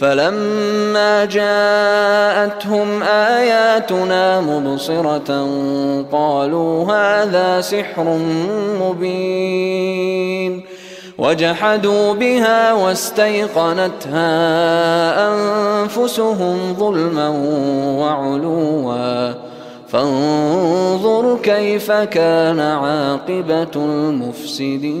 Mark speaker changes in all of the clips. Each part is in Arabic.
Speaker 1: فلما جاءتهم آياتنا مبصرة قالوا هذا سحر مبين. وجحدوا بها واستيقنتها أنفسهم ظلما وعلوا. فانظر كيف كان عاقبة المفسدين.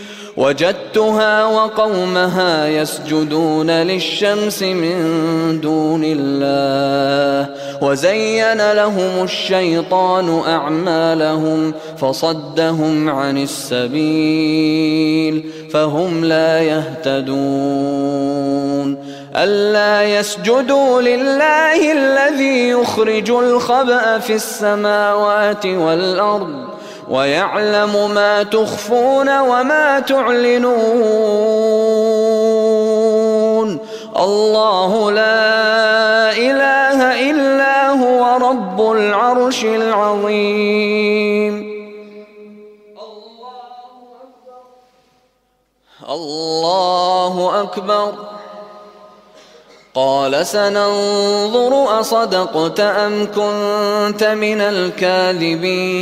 Speaker 1: وجدتها وقومها يسجدون للشمس من دون الله وزين لهم الشيطان أعمالهم فصدهم عن السبيل فهم لا يهتدون ألا يسجدوا لله الذي يخرج الخبأ في السماوات والأرض ويعلم ما تخفون وما تعلنون. الله لا إله إلا هو رب العرش العظيم. الله أكبر. قال سننظر أصدقت أم كنت من الكاذبين.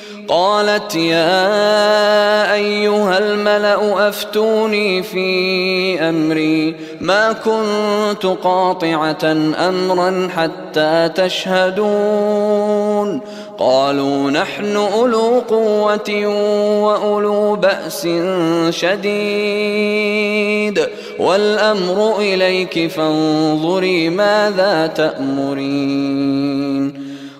Speaker 1: قالت يا أيها الملأ أفتوني في أمري ما كنت قاطعة أمرا حتى تشهدون. قالوا نحن أولو قوة وأولو بأس شديد. والأمر إليك فانظري ماذا تأمرين.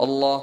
Speaker 1: الله